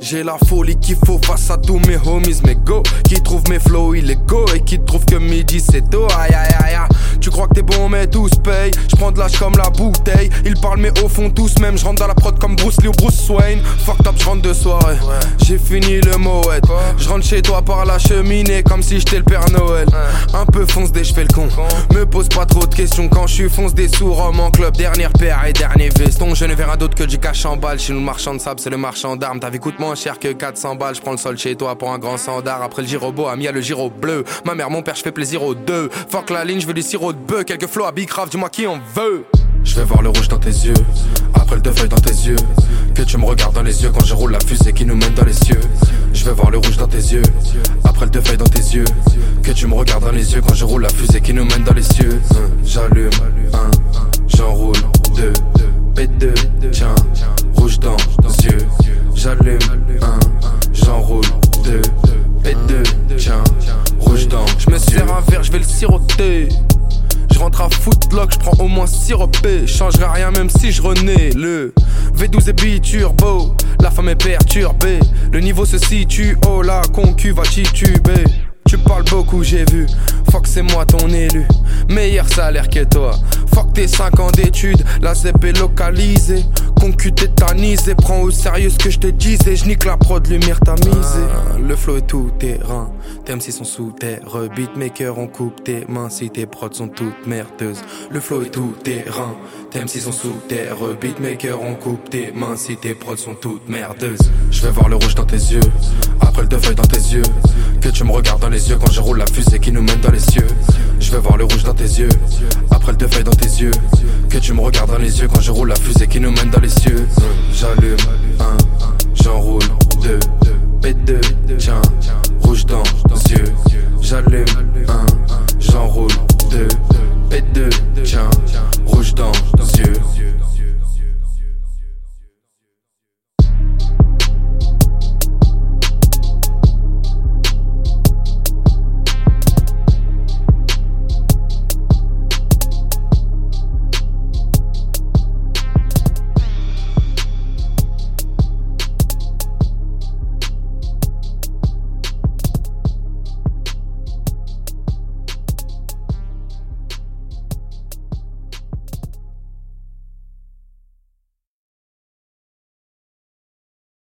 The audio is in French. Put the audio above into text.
J'ai la folie qu'il faut face à tous mes homies, mes go. Qui trouvent mes flows illégaux et qui trouvent que midi c'est tôt. Aïe aïe aïe aïe. Tu crois que t'es bon, mais tous payent. Je prends de l'âge comme la bouteille. Ils parlent, mais au fond, tous même. Je rentre dans la prod comme Bruce Lee ou Bruce Wayne. Fuck up, je rentre de soirée. J'ai fini le moët. Je rentre chez toi par la cheminée comme si j'étais le Père Noël. Fonce des, je fais le con. Me pose pas trop de questions quand je suis fonce des sous en club. Dernière paire et dernier veston. Je ne verrai d'autre que du cash en balle. Chez nous, le marchand de sable, c'est le marchand d'armes. Ta vie coûte moins cher que 400 balles. Je prends le sol chez toi pour un grand sandar. Après le giro beau, ami, a le giro bleu. Ma mère, mon père, je fais plaisir aux deux. Fuck la ligne, je veux du sirop de bœuf. Quelques flots à Big dis-moi qui en veut. Je vais voir le rouge dans tes yeux, après le deux feuilles dans tes yeux. Que tu me regardes dans les yeux quand je roule la fusée qui nous mène dans les cieux. Je vais voir le rouge dans tes yeux, après le feuilles dans tes yeux. Que tu me regardes dans les yeux quand je roule la fusée qui nous mène dans les cieux. J'allume un, j'enroule deux, P2, tiens, rouge dans les yeux. J'allume un, j'enroule deux, P2, tiens, rouge dans. Je me sers un verre, je vais le siroter. Je rentre à footlock, je prends au moins sirop-P Changerai rien même si je renais le V12 et biturbo La femme est perturbée Le niveau se situe, oh la concu va tituber tu parles beaucoup, j'ai vu. Fuck, c'est moi ton élu. Meilleur salaire que toi. Fuck tes 5 ans d'études. La est localisée. Concu tétanisé. Prends au sérieux ce que je te disais. Je nique la prod, lumière tamisée. Ah, le flow est tout terrain. Tes MC sont sous terre. Beatmaker, on coupe tes mains si tes prods sont toutes merdeuses. Le flow est tout terrain. Tes MC sont sous terre. Beatmaker, on coupe tes mains si tes prods sont toutes merdeuses. Je vais voir le rouge dans tes yeux. Après le deux dans tes yeux. Que tu me regardes dans les yeux quand je roule la fusée qui nous mène dans les cieux. Je vais voir le rouge dans tes yeux, après le feuilles dans tes yeux. Que tu me regardes dans les yeux quand je roule la fusée qui nous mène dans les cieux. J'allume un, j'enroule deux,